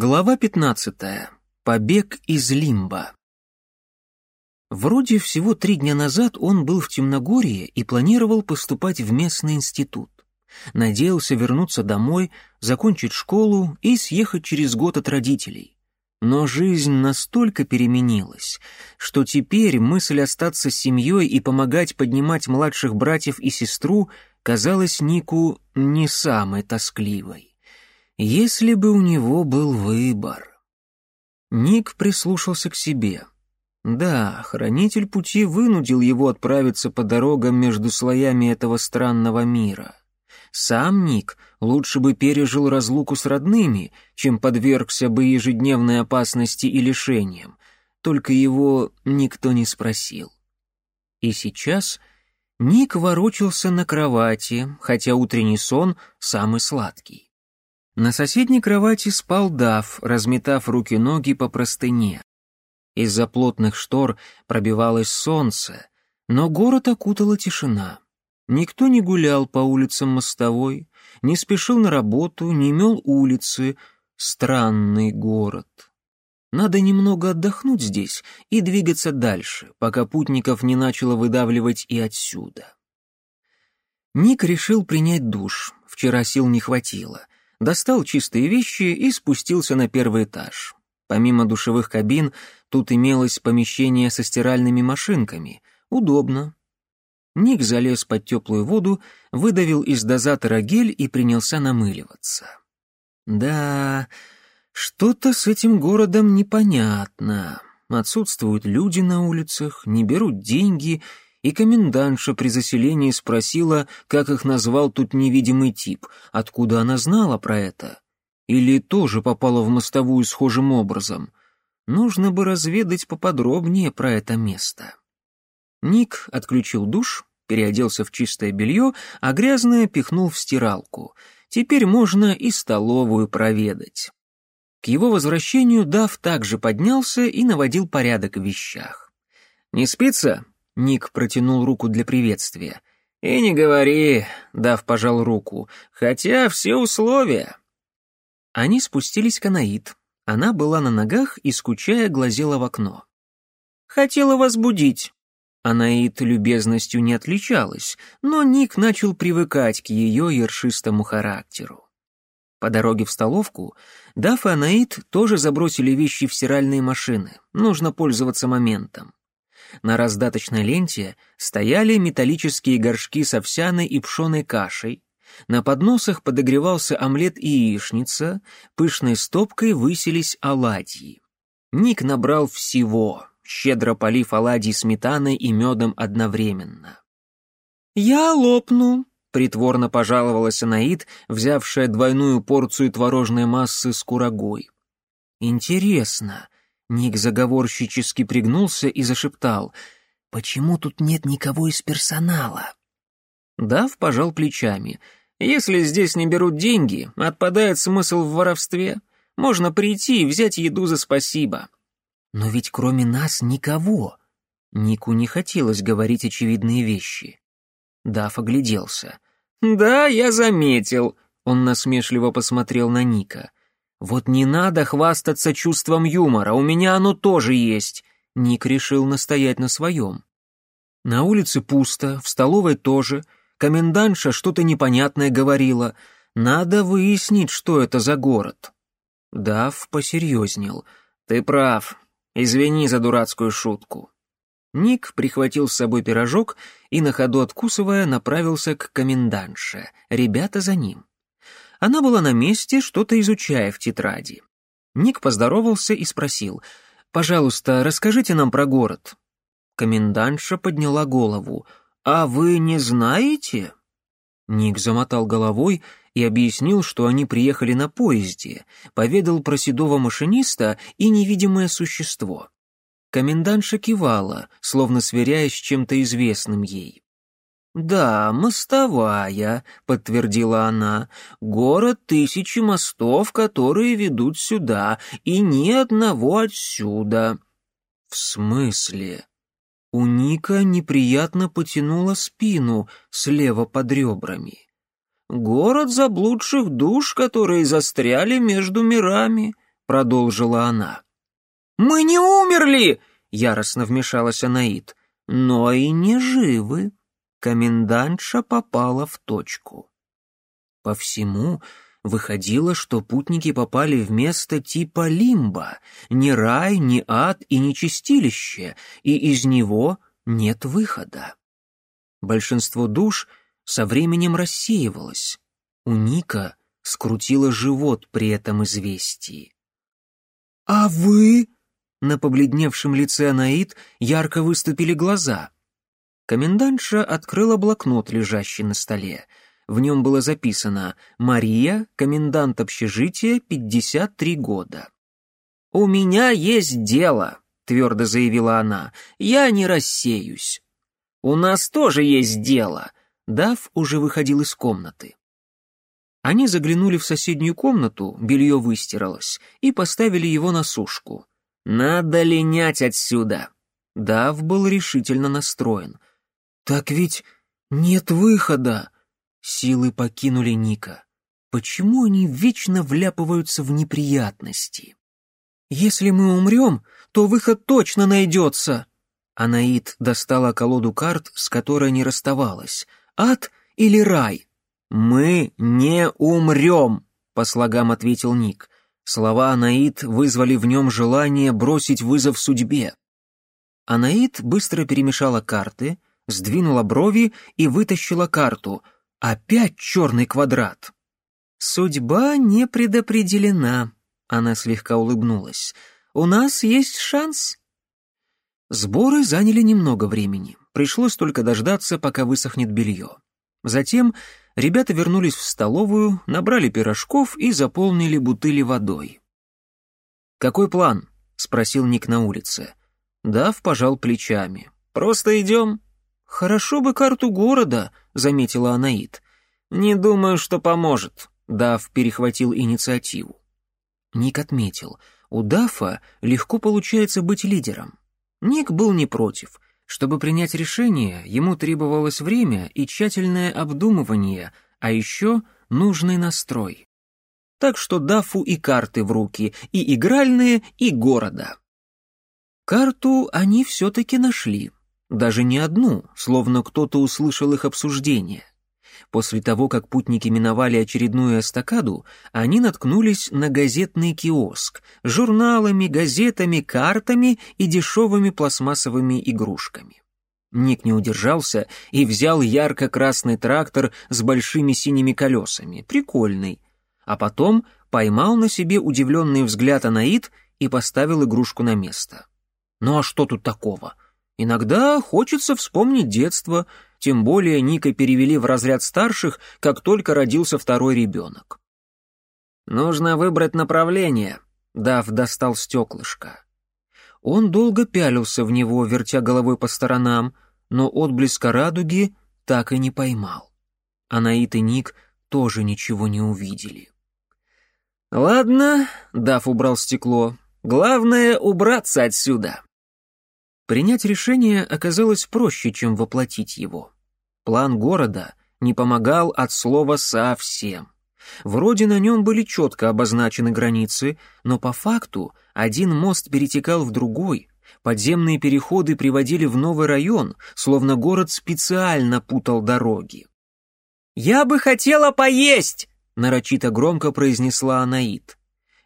Глава 15. Побег из Лимба. Вроде всего три дня назад он был в Темногорье и планировал поступать в местный институт. Надеялся вернуться домой, закончить школу и съехать через год от родителей. Но жизнь настолько переменилась, что теперь мысль остаться с семьей и помогать поднимать младших братьев и сестру казалась Нику не самой тоскливой. Если бы у него был выбор. Ник прислушался к себе. Да, хранитель пути вынудил его отправиться по дорогам между слоями этого странного мира. Сам Ник лучше бы пережил разлуку с родными, чем подвергся бы ежедневной опасности и лишениям, только его никто не спросил. И сейчас Ник ворочался на кровати, хотя утренний сон самый сладкий. На соседней кровати спал Дав, разметав руки-ноги по простыне. Из-за плотных штор пробивалось солнце, но город окутала тишина. Никто не гулял по улицам мостовой, не спешил на работу, не мел улицы. Странный город. Надо немного отдохнуть здесь и двигаться дальше, пока путников не начало выдавливать и отсюда. Ник решил принять душ, вчера сил не хватило — достал чистые вещи и спустился на первый этаж. Помимо душевых кабин, тут имелось помещение со стиральными машинками. Удобно. Ник залез под теплую воду, выдавил из дозатора гель и принялся намыливаться. Да, что-то с этим городом непонятно. Отсутствуют люди на улицах, не берут деньги — и комендантша при заселении спросила, как их назвал тут невидимый тип, откуда она знала про это. Или тоже попала в мостовую схожим образом. Нужно бы разведать поподробнее про это место. Ник отключил душ, переоделся в чистое белье, а грязное пихнул в стиралку. Теперь можно и столовую проведать. К его возвращению Дав также поднялся и наводил порядок в вещах. «Не спится?» Ник протянул руку для приветствия. «И не говори», — Дав пожал руку, — «хотя все условия». Они спустились к Анаид. Она была на ногах и, скучая, глазела в окно. «Хотела вас будить». Анаид любезностью не отличалась, но Ник начал привыкать к ее ершистому характеру. По дороге в столовку Даф и Анаид тоже забросили вещи в стиральные машины. Нужно пользоваться моментом. На раздаточной ленте стояли металлические горшки с овсяной и пшеной кашей, на подносах подогревался омлет и яичница, пышной стопкой высились оладьи. Ник набрал всего, щедро полив оладьи сметаной и медом одновременно. «Я лопну», — притворно пожаловалась Анаид, взявшая двойную порцию творожной массы с курагой. «Интересно, Ник заговорщически пригнулся и зашептал. «Почему тут нет никого из персонала?» Дав пожал плечами. «Если здесь не берут деньги, отпадает смысл в воровстве. Можно прийти и взять еду за спасибо». «Но ведь кроме нас никого». Нику не хотелось говорить очевидные вещи. Дав огляделся. «Да, я заметил», — он насмешливо посмотрел на Ника. «Вот не надо хвастаться чувством юмора, у меня оно тоже есть», — Ник решил настоять на своем. На улице пусто, в столовой тоже, комендантша что-то непонятное говорила. Надо выяснить, что это за город. Дав посерьезнел. «Ты прав. Извини за дурацкую шутку». Ник прихватил с собой пирожок и, на ходу откусывая, направился к комендантше. Ребята за ним. Она была на месте, что-то изучая в тетради. Ник поздоровался и спросил, «Пожалуйста, расскажите нам про город». Комендантша подняла голову. «А вы не знаете?» Ник замотал головой и объяснил, что они приехали на поезде, поведал про седого машиниста и невидимое существо. Комендантша кивала, словно сверяясь с чем-то известным ей. «Да, мостовая», — подтвердила она, — «город тысячи мостов, которые ведут сюда, и ни одного отсюда». «В смысле?» У Ника неприятно потянула спину слева под ребрами. «Город заблудших душ, которые застряли между мирами», — продолжила она. «Мы не умерли!» — яростно вмешалась Анаит. «Но и не живы». Комендантша попала в точку. По всему выходило, что путники попали в место типа лимба, ни рай, ни ад и ни чистилище, и из него нет выхода. Большинство душ со временем рассеивалось. У Ника скрутило живот при этом известии. «А вы?» На побледневшем лице Анаит ярко выступили глаза. Комендантша открыла блокнот, лежащий на столе. В нем было записано «Мария, комендант общежития, 53 года». «У меня есть дело», — твердо заявила она. «Я не рассеюсь». «У нас тоже есть дело», — Дав уже выходил из комнаты. Они заглянули в соседнюю комнату, белье выстиралось, и поставили его на сушку. «Надо линять отсюда!» Дав был решительно настроен. «Так ведь нет выхода!» Силы покинули Ника. Почему они вечно вляпываются в неприятности? «Если мы умрем, то выход точно найдется!» Анаит достала колоду карт, с которой не расставалась. «Ад или рай?» «Мы не умрем!» — по слогам ответил Ник. Слова Анаит вызвали в нем желание бросить вызов судьбе. Анаит быстро перемешала карты, сдвинула брови и вытащила карту. Опять черный квадрат. «Судьба не предопределена», — она слегка улыбнулась. «У нас есть шанс». Сборы заняли немного времени. Пришлось только дождаться, пока высохнет белье. Затем Ребята вернулись в столовую, набрали пирожков и заполнили бутыли водой. «Какой план?» — спросил Ник на улице. Дав пожал плечами. «Просто идем». «Хорошо бы карту города», — заметила Анаит. «Не думаю, что поможет», — Дав перехватил инициативу. Ник отметил, у Дафа легко получается быть лидером. Ник был не против — чтобы принять решение, ему требовалось время и тщательное обдумывание, а еще нужный настрой. Так что Дафу и карты в руки, и игральные, и города. Карту они все-таки нашли. Даже не одну, словно кто-то услышал их обсуждение. После того, как путники миновали очередную эстакаду, они наткнулись на газетный киоск с журналами, газетами, картами и дешевыми пластмассовыми игрушками. Ник не удержался и взял ярко-красный трактор с большими синими колесами, прикольный, а потом поймал на себе удивленный взгляд Анаит и поставил игрушку на место. Ну а что тут такого? Иногда хочется вспомнить детство, тем более Ника перевели в разряд старших, как только родился второй ребенок. «Нужно выбрать направление», — Дав достал стеклышко. Он долго пялился в него, вертя головой по сторонам, но отблеска радуги так и не поймал. Анаит и Ник тоже ничего не увидели. «Ладно», — Дав убрал стекло, — «главное — убраться отсюда». Принять решение оказалось проще, чем воплотить его. План города не помогал от слова совсем. Вроде на нем были четко обозначены границы, но по факту один мост перетекал в другой, подземные переходы приводили в новый район, словно город специально путал дороги. «Я бы хотела поесть!» — нарочито громко произнесла Анаит.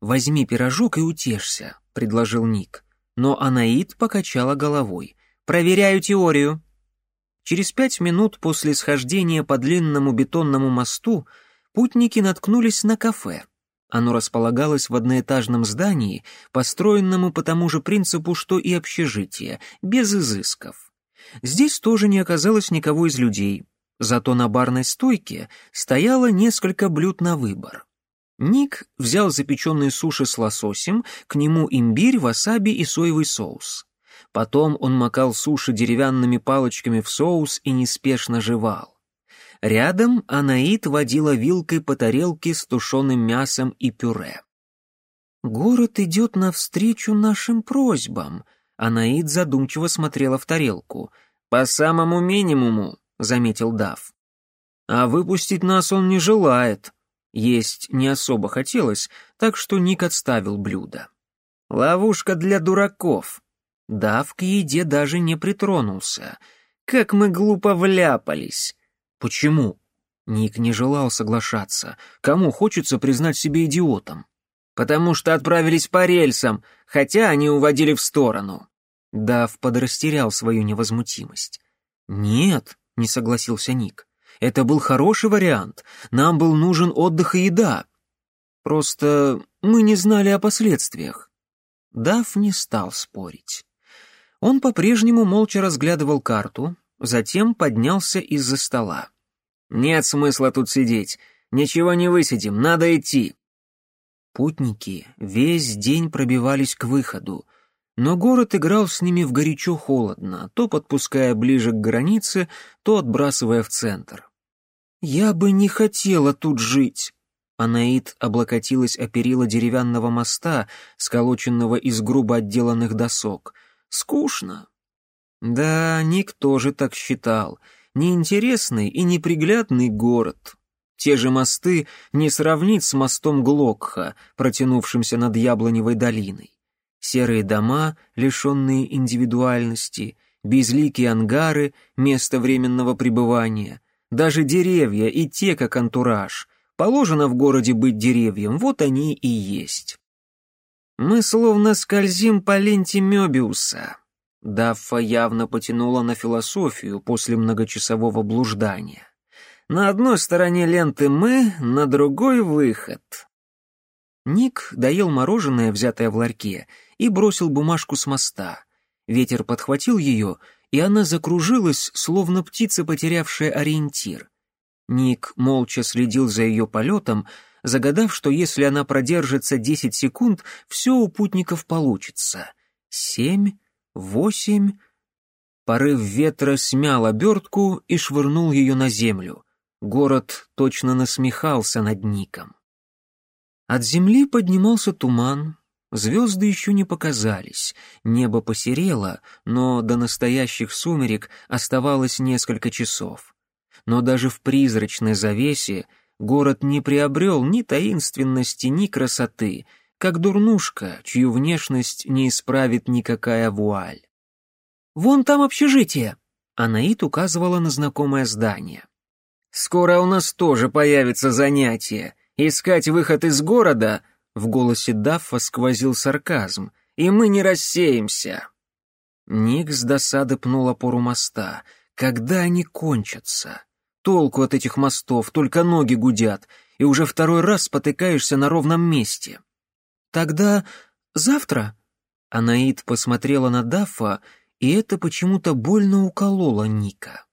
«Возьми пирожок и утешься», — предложил Ник но Анаит покачала головой. «Проверяю теорию». Через пять минут после схождения по длинному бетонному мосту путники наткнулись на кафе. Оно располагалось в одноэтажном здании, построенному по тому же принципу, что и общежитие, без изысков. Здесь тоже не оказалось никого из людей, зато на барной стойке стояло несколько блюд на выбор. Ник взял запеченные суши с лососем, к нему имбирь, васаби и соевый соус. Потом он макал суши деревянными палочками в соус и неспешно жевал. Рядом Анаит водила вилкой по тарелке с тушеным мясом и пюре. «Город идет навстречу нашим просьбам», — Анаит задумчиво смотрела в тарелку. «По самому минимуму», — заметил Дав. «А выпустить нас он не желает», Есть не особо хотелось, так что Ник отставил блюдо. «Ловушка для дураков». Дав к еде даже не притронулся. «Как мы глупо вляпались!» «Почему?» Ник не желал соглашаться. Кому хочется признать себя идиотом? «Потому что отправились по рельсам, хотя они уводили в сторону». Дав подрастерял свою невозмутимость. «Нет», — не согласился Ник. «Это был хороший вариант. Нам был нужен отдых и еда. Просто мы не знали о последствиях». Дав не стал спорить. Он по-прежнему молча разглядывал карту, затем поднялся из-за стола. «Нет смысла тут сидеть. Ничего не высидим, надо идти». Путники весь день пробивались к выходу, но город играл с ними в горячо-холодно, то подпуская ближе к границе, то отбрасывая в центр. «Я бы не хотела тут жить», Анаит облокотилась о перила деревянного моста, сколоченного из грубо отделанных досок. «Скучно». Да, Ник тоже так считал — неинтересный и неприглядный город. Те же мосты не сравнить с мостом Глокха, протянувшимся над Яблоневой долиной. Серые дома, лишенные индивидуальности, безликие ангары, место временного пребывания, даже деревья и те, как антураж. Положено в городе быть деревьям, вот они и есть. Мы словно скользим по ленте Мёбиуса, Даффа явно потянула на философию после многочасового блуждания. На одной стороне ленты мы, на другой выход. Ник доел мороженое, взятое в ларьке, и бросил бумажку с моста. Ветер подхватил ее, и она закружилась, словно птица, потерявшая ориентир. Ник молча следил за ее полетом, загадав, что если она продержится десять секунд, все у путников получится. Семь, восемь... Порыв ветра смял обертку и швырнул ее на землю. Город точно насмехался над Ником. От земли поднимался туман, звезды еще не показались, небо посерело, но до настоящих сумерек оставалось несколько часов. Но даже в призрачной завесе город не приобрел ни таинственности, ни красоты, как дурнушка, чью внешность не исправит никакая вуаль. «Вон там общежитие!» Анаит указывала на знакомое здание. «Скоро у нас тоже появится занятие. Искать выход из города...» В голосе Даффа сквозил сарказм. «И мы не рассеемся!» Ник с досады пнул опору моста. «Когда они кончатся?» Толку от этих мостов, только ноги гудят, и уже второй раз спотыкаешься на ровном месте. «Тогда завтра?» Анаит посмотрела на Даффа, и это почему-то больно укололо Ника.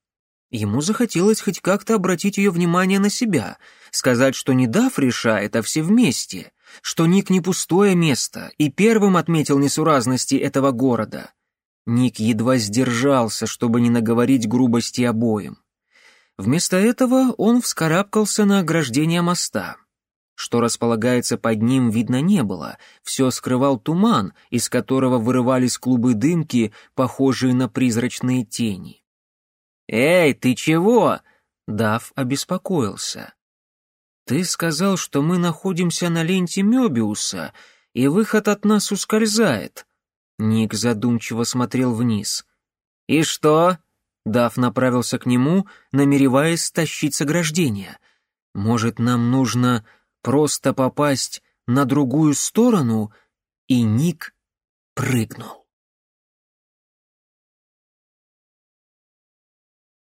Ему захотелось хоть как-то обратить ее внимание на себя, сказать, что не Дафф решает, а все вместе, что Ник не пустое место и первым отметил несуразности этого города. Ник едва сдержался, чтобы не наговорить грубости обоим. Вместо этого он вскарабкался на ограждение моста — что располагается под ним, видно не было. Все скрывал туман, из которого вырывались клубы дымки, похожие на призрачные тени. «Эй, ты чего?» Дав обеспокоился. «Ты сказал, что мы находимся на ленте Мёбиуса, и выход от нас ускользает». Ник задумчиво смотрел вниз. «И что?» Дав направился к нему, намереваясь стащить с ограждения. «Может, нам нужно просто попасть на другую сторону, и Ник прыгнул.